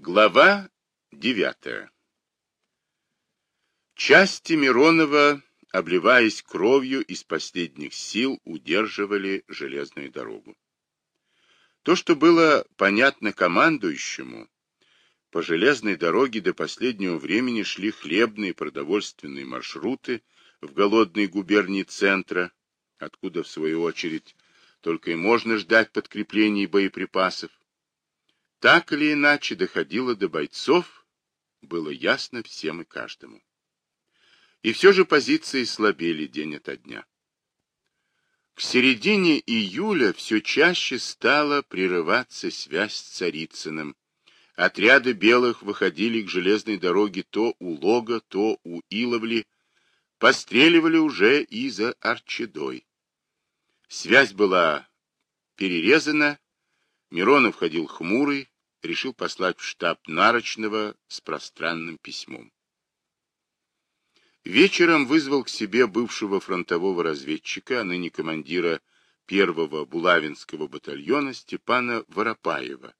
Глава девятая Части Миронова, обливаясь кровью, из последних сил удерживали железную дорогу. То, что было понятно командующему, по железной дороге до последнего времени шли хлебные продовольственные маршруты в голодной губернии центра, откуда, в свою очередь, только и можно ждать подкреплений боеприпасов. Так или иначе доходило до бойцов, было ясно всем и каждому. И все же позиции слабели день ото дня. К середине июля все чаще стала прерываться связь с Царицыным. Отряды белых выходили к железной дороге то у Лога, то у Иловли, постреливали уже и за Арчедой. Связь была перерезана, Миронов ходил хмурый, решил послать в штаб Нарочного с пространным письмом. Вечером вызвал к себе бывшего фронтового разведчика, а ныне командира первого Булавинского батальона Степана Воропаева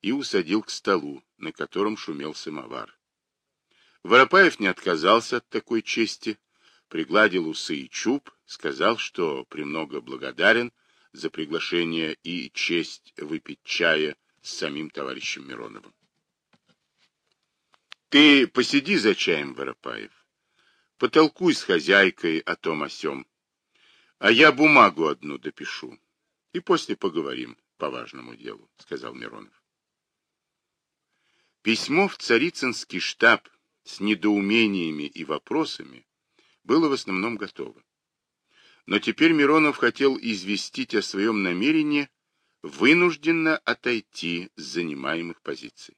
и усадил к столу, на котором шумел самовар. Воропаев не отказался от такой чести, пригладил усы и чуб, сказал, что премного благодарен за приглашение и честь выпить чая с самим товарищем Мироновым. Ты посиди за чаем, Воропаев. Потолкуй с хозяйкой о том о сём. А я бумагу одну допишу. И после поговорим по важному делу, сказал Миронов. Письмо в Царицынский штаб с недоумениями и вопросами было в основном готово. Но теперь Миронов хотел известить о своем намерении вынужденно отойти с занимаемых позиций.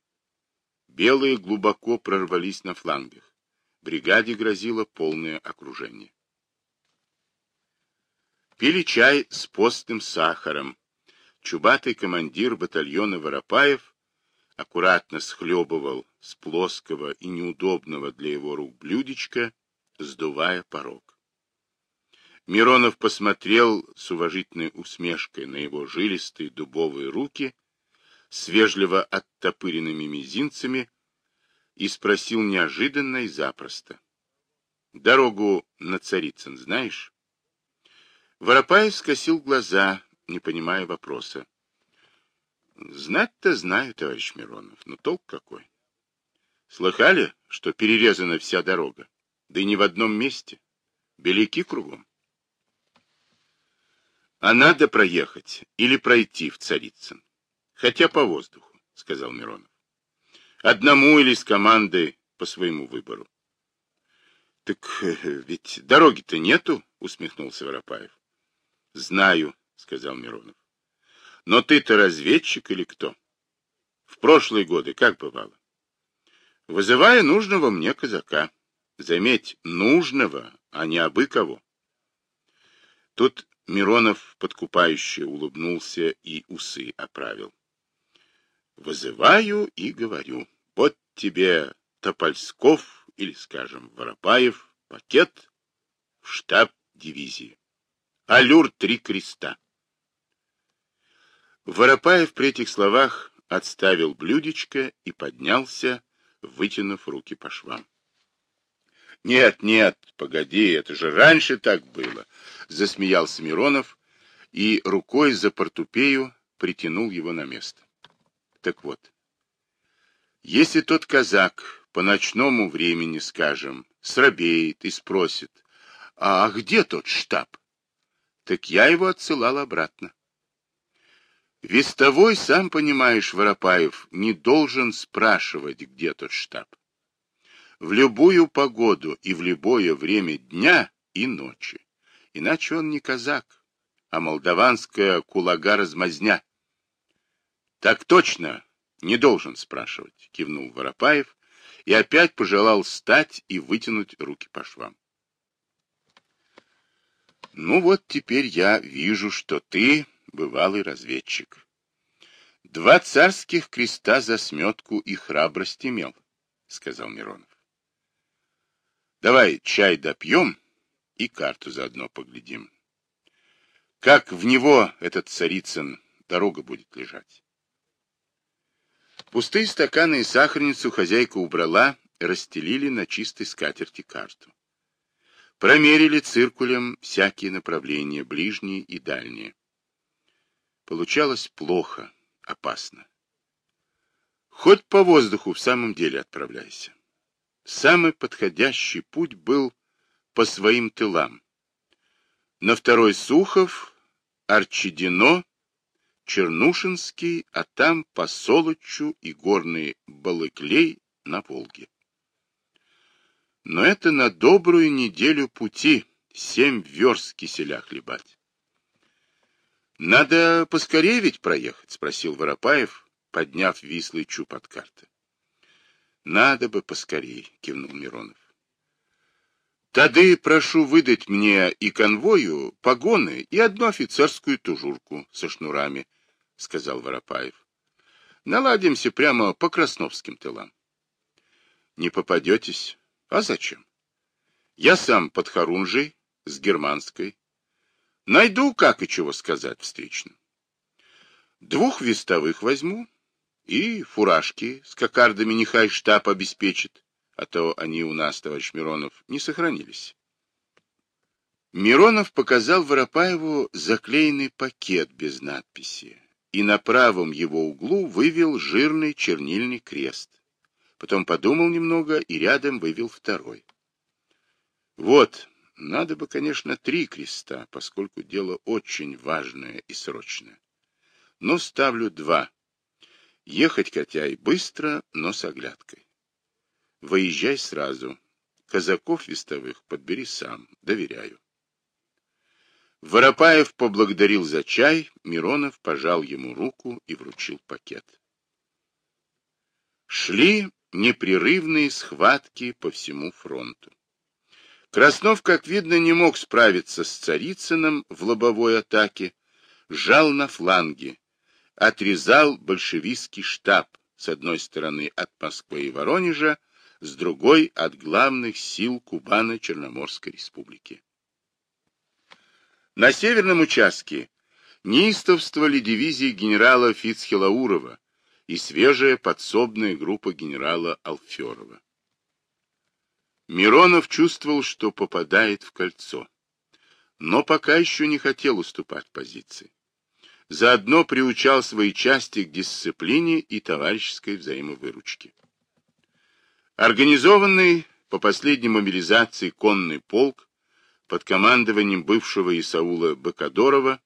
Белые глубоко прорвались на флангах. Бригаде грозило полное окружение. Пили чай с постным сахаром. Чубатый командир батальона Воропаев аккуратно схлебывал с плоского и неудобного для его рук блюдечка, сдувая порог. Миронов посмотрел с уважительной усмешкой на его жилистые дубовые руки с вежливо оттопыренными мизинцами и спросил неожиданно и запросто. «Дорогу на Царицын знаешь?» Воропаев скосил глаза, не понимая вопроса. «Знать-то знаю, товарищ Миронов, но толк какой? Слыхали, что перерезана вся дорога? Да и не в одном месте. Беляки кругом. А надо проехать или пройти в Царицын. Хотя по воздуху, сказал Миронов. Одному или с командой по своему выбору. Так э, ведь дороги-то нету, усмехнулся Воропаев. Знаю, сказал Миронов. Но ты-то разведчик или кто? В прошлые годы как бывало? Вызывая нужного мне казака. Заметь, нужного, а не абы кого. Тут Миронов подкупающе улыбнулся и усы оправил. Вызываю и говорю, вот тебе Топольсков или, скажем, Воропаев, пакет в штаб дивизии. Алюр три креста. Воропаев при этих словах отставил блюдечко и поднялся, вытянув руки по швам. Нет, нет, погоди, это же раньше так было, засмеялся Миронов и рукой за портупею притянул его на место. Так вот, если тот казак по ночному времени, скажем, срабеет и спросит, а где тот штаб? Так я его отсылал обратно. Вестовой, сам понимаешь, Воропаев, не должен спрашивать, где тот штаб в любую погоду и в любое время дня и ночи. Иначе он не казак, а молдаванская кулага-размазня. — Так точно, не должен спрашивать, — кивнул Воропаев и опять пожелал встать и вытянуть руки по швам. — Ну вот теперь я вижу, что ты бывалый разведчик. Два царских креста за сметку и храбрость имел, — сказал Миронов. Давай чай допьем и карту заодно поглядим. Как в него этот Царицын дорога будет лежать. Пустые стаканы и сахарницу хозяйка убрала, расстелили на чистой скатерти карту. Промерили циркулем всякие направления, ближние и дальние. Получалось плохо, опасно. Хоть по воздуху в самом деле отправляйся. Самый подходящий путь был по своим тылам. На второй Сухов, Арчедино, Чернушинский, а там по Солочу и горный Балыклей на Волге. Но это на добрую неделю пути, семь верст киселя хлебать. Надо поскорее ведь проехать, спросил Воропаев, подняв вислый чуб от карты. Надо бы поскорей, кивнул Миронов. Тады прошу выдать мне и конвою погоны и одну офицерскую тужурку со шнурами, сказал Воропаев. Наладимся прямо по красновским тылам. Не попадетесь, а зачем? Я сам под Харунжей, с германской. Найду, как и чего сказать встречно. Двух вестовых возьму и фуражки с кокардами нехай штаб обеспечит, а то они у нас, товарищ Миронов, не сохранились. Миронов показал Воропаеву заклеенный пакет без надписи и на правом его углу вывел жирный чернильный крест. Потом подумал немного и рядом вывел второй. Вот, надо бы, конечно, три креста, поскольку дело очень важное и срочное. Но ставлю два. Ехать хотя и быстро, но с оглядкой. Выезжай сразу. Казаков вестовых подбери сам, доверяю. Воропаев поблагодарил за чай, Миронов пожал ему руку и вручил пакет. Шли непрерывные схватки по всему фронту. Краснов, как видно, не мог справиться с Царицыным в лобовой атаке, жал на фланге, отрезал большевистский штаб с одной стороны от Москвы и Воронежа, с другой от главных сил Кубано-Черноморской республики. На северном участке неистовствовали дивизии генерала Фицхелаурова, и свежая подсобная группа генерала Алферова. Миронов чувствовал, что попадает в кольцо, но пока еще не хотел уступать позиции. Заодно приучал свои части к дисциплине и товарищеской взаимовыручке. Организованный по последней мобилизации конный полк под командованием бывшего Исаула Бакадорова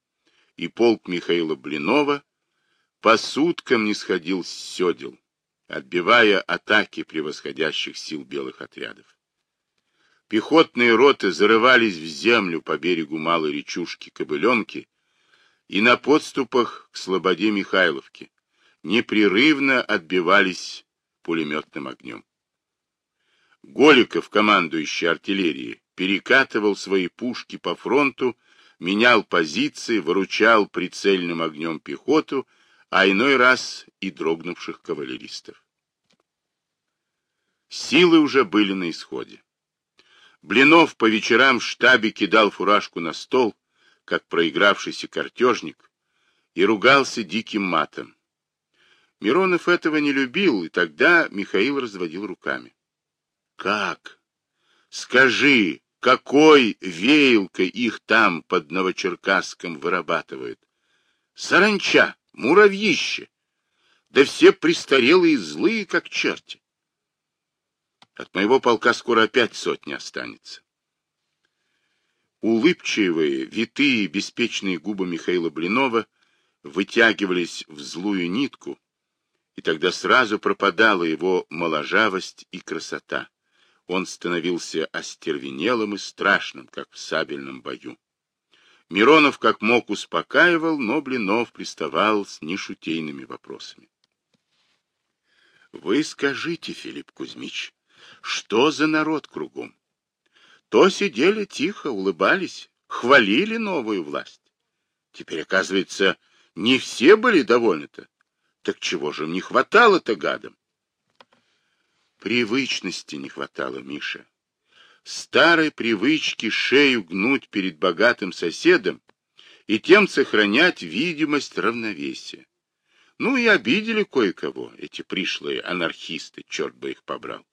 и полк Михаила Блинова по суткам не сходил с седел, отбивая атаки превосходящих сил белых отрядов. Пехотные роты зарывались в землю по берегу малой речушки Кобыленки и на подступах к Слободе Михайловки непрерывно отбивались пулеметным огнем. Голиков, командующий артиллерией, перекатывал свои пушки по фронту, менял позиции, выручал прицельным огнем пехоту а иной раз и дрогнувших кавалеристов. Силы уже были на исходе. Блинов по вечерам в штабе кидал фуражку на стол, как проигравшийся картежник, и ругался диким матом. Миронов этого не любил, и тогда Михаил разводил руками. «Как? Скажи, какой веялкой их там под Новочеркасском вырабатывают? Саранча!» Муравьище! Да все престарелые злые, как черти. От моего полка скоро опять сотня останется. Улыбчивые, витые, беспечные губы Михаила Блинова вытягивались в злую нитку, и тогда сразу пропадала его моложавость и красота. Он становился остервенелым и страшным, как в сабельном бою. Миронов как мог успокаивал, но Блинов приставал с нешутейными вопросами. Вы скажите, Филипп Кузьмич, что за народ кругом? То сидели тихо, улыбались, хвалили новую власть. Теперь, оказывается, не все были довольны-то. Так чего же им не хватало-то гадам? Привычности не хватало, Миша старой привычки шею гнуть перед богатым соседом и тем сохранять видимость равновесия. Ну и обидели кое-кого, эти пришлые анархисты, черт бы их побрал.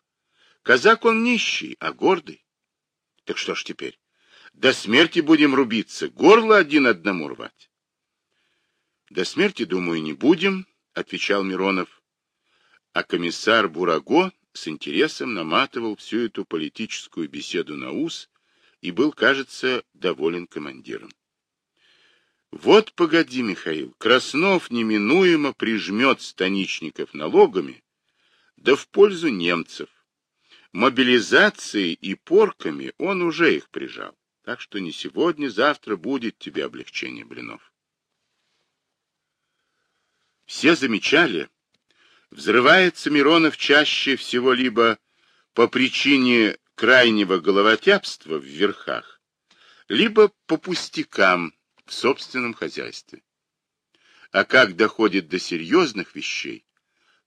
Казак он нищий, а гордый. Так что ж теперь? До смерти будем рубиться, горло один одному рвать. До смерти, думаю, не будем, отвечал Миронов. А комиссар Бураго с интересом наматывал всю эту политическую беседу на ус и был, кажется, доволен командиром. Вот погоди, Михаил, Краснов неминуемо прижмет станичников налогами, да в пользу немцев. Мобилизацией и порками он уже их прижал. Так что не сегодня, завтра будет тебе облегчение блинов. Все замечали, взрывается Миронов чаще всего либо по причине крайнего головотяпства в верхах, либо по пустякам в собственном хозяйстве. А как доходит до серьезных вещей,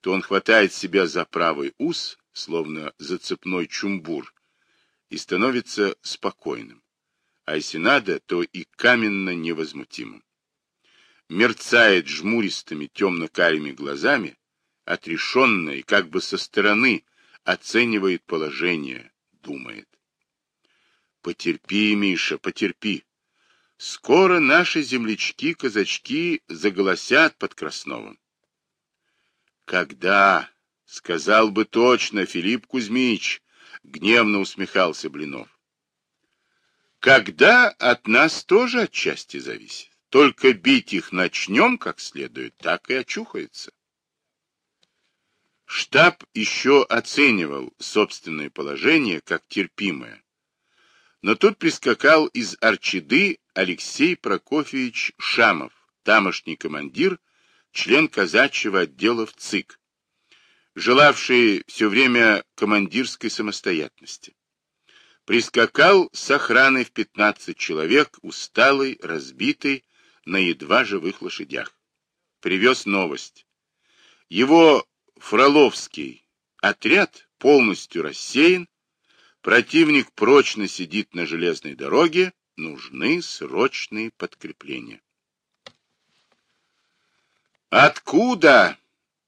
то он хватает себя за правый ус, словно за цепной чумбур, и становится спокойным. А если надо, то и каменно невозмутимым мерцает жмуристыми темно-карими глазами, отрешенно и как бы со стороны оценивает положение, думает. Потерпи, Миша, потерпи. Скоро наши землячки-казачки заголосят под Красновым. Когда, сказал бы точно Филипп Кузьмич, гневно усмехался Блинов. Когда от нас тоже отчасти зависит. Только бить их начнем как следует, так и очухается. Штаб еще оценивал собственное положение как терпимое. Но тут прискакал из Арчиды Алексей Прокофьевич Шамов, тамошний командир, член казачьего отдела в ЦИК, желавший все время командирской самостоятельности. Прискакал с охраной в 15 человек, усталый, разбитый, на едва живых лошадях. Привез новость. Его Фроловский отряд полностью рассеян, противник прочно сидит на железной дороге, нужны срочные подкрепления. «Откуда?»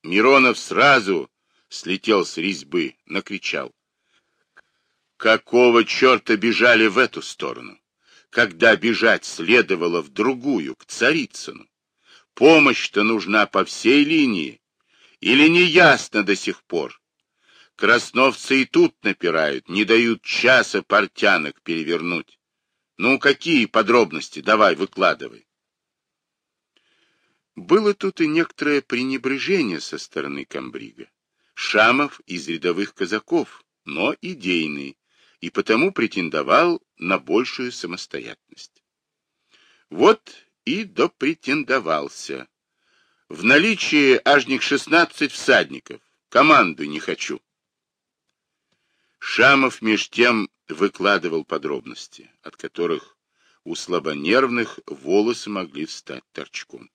Миронов сразу слетел с резьбы, накричал. «Какого черта бежали в эту сторону? когда бежать следовало в другую, к Царицыну. Помощь-то нужна по всей линии. Или не ясно до сих пор? Красновцы и тут напирают, не дают часа портянок перевернуть. Ну, какие подробности? Давай, выкладывай. Было тут и некоторое пренебрежение со стороны комбрига. Шамов из рядовых казаков, но идейный, и потому претендовал на большую самостоятельность. Вот и допретендовался. В наличии ажник 16 всадников. Команду не хочу. Шамов меж тем выкладывал подробности, от которых у слабонервных волосы могли встать торчком.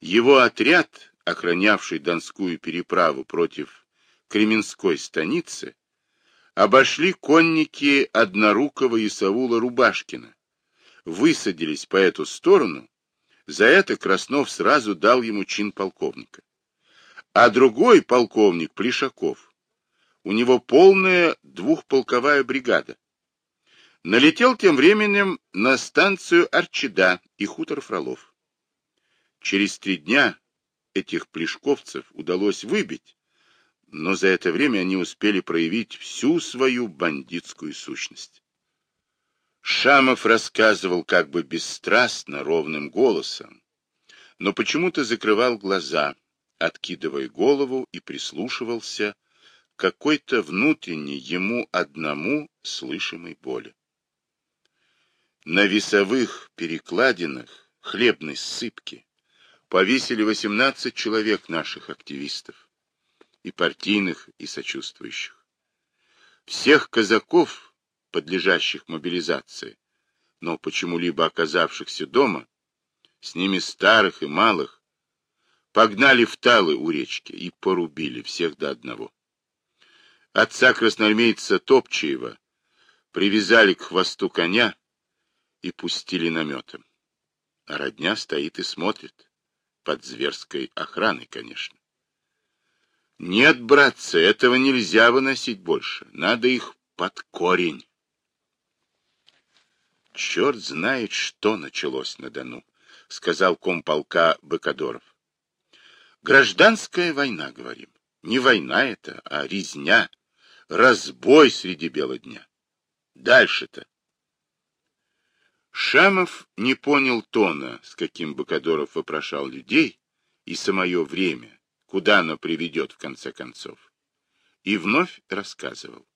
Его отряд, охранявший Донскую переправу против Кременской станицы, обошли конники Однорукого и Саула Рубашкина, высадились по эту сторону, за это Краснов сразу дал ему чин полковника. А другой полковник, Плешаков, у него полная двухполковая бригада. Налетел тем временем на станцию Арчида и хутор Фролов. Через три дня этих плешковцев удалось выбить, но за это время они успели проявить всю свою бандитскую сущность. Шамов рассказывал как бы бесстрастно, ровным голосом, но почему-то закрывал глаза, откидывая голову и прислушивался к какой-то внутренней ему одному слышимой боли. На весовых перекладинах хлебной сыпки повесили 18 человек наших активистов и партийных, и сочувствующих. Всех казаков, подлежащих мобилизации, но почему-либо оказавшихся дома, с ними старых и малых, погнали в талы у речки и порубили всех до одного. Отца красноармейца Топчеева привязали к хвосту коня и пустили наметом. А родня стоит и смотрит. Под зверской охраной, конечно. Нет, братцы, этого нельзя выносить больше. Надо их под корень. Черт знает, что началось на Дону, сказал комполка Быкадоров. Гражданская война, говорим. Не война это, а резня, разбой среди бела дня. Дальше-то. Шамов не понял тона, с каким Быкадоров вопрошал людей, и самое время, куда оно приведет в конце концов. И вновь рассказывал.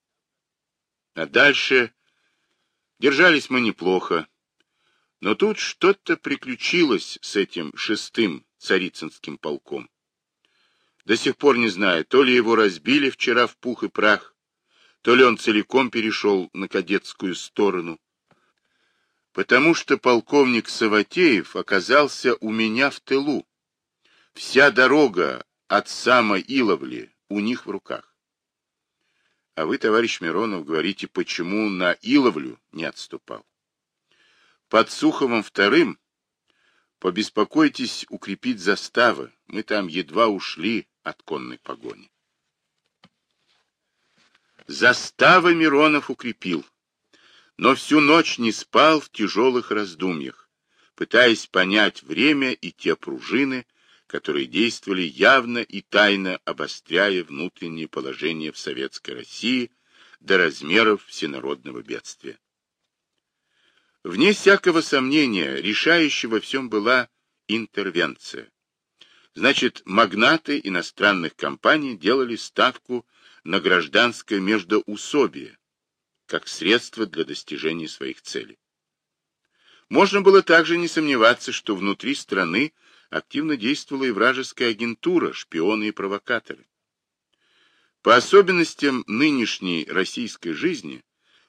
А дальше держались мы неплохо, но тут что-то приключилось с этим шестым царицынским полком. До сих пор не знаю, то ли его разбили вчера в пух и прах, то ли он целиком перешел на кадетскую сторону. Потому что полковник Саватеев оказался у меня в тылу. Вся дорога от самой Иловли у них в руках. А вы, товарищ Миронов, говорите, почему на Иловлю не отступал. Под Суховым вторым побеспокойтесь укрепить заставы. Мы там едва ушли от конной погони. Заставы Миронов укрепил, но всю ночь не спал в тяжелых раздумьях, пытаясь понять время и те пружины, которые действовали явно и тайно обостряя внутреннее положение в Советской России до размеров всенародного бедствия. Вне всякого сомнения, решающей во всем была интервенция. Значит, магнаты иностранных компаний делали ставку на гражданское междоусобие, как средство для достижения своих целей. Можно было также не сомневаться, что внутри страны активно действовала и вражеская агентура, шпионы и провокаторы. По особенностям нынешней российской жизни,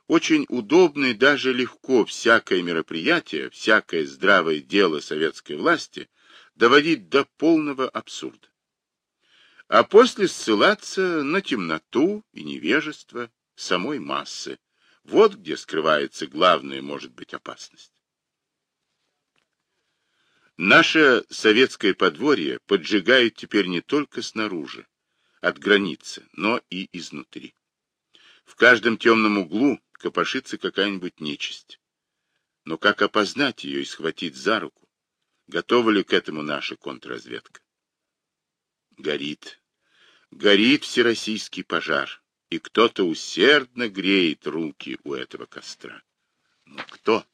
очень удобно и даже легко всякое мероприятие, всякое здравое дело советской власти доводить до полного абсурда. А после ссылаться на темноту и невежество самой массы. Вот где скрывается главная, может быть, опасность. Наше советское подворье поджигает теперь не только снаружи, от границы, но и изнутри. В каждом темном углу копошится какая-нибудь нечисть. Но как опознать ее и схватить за руку? Готова ли к этому наша контрразведка? Горит. Горит всероссийский пожар, и кто-то усердно греет руки у этого костра. Но кто?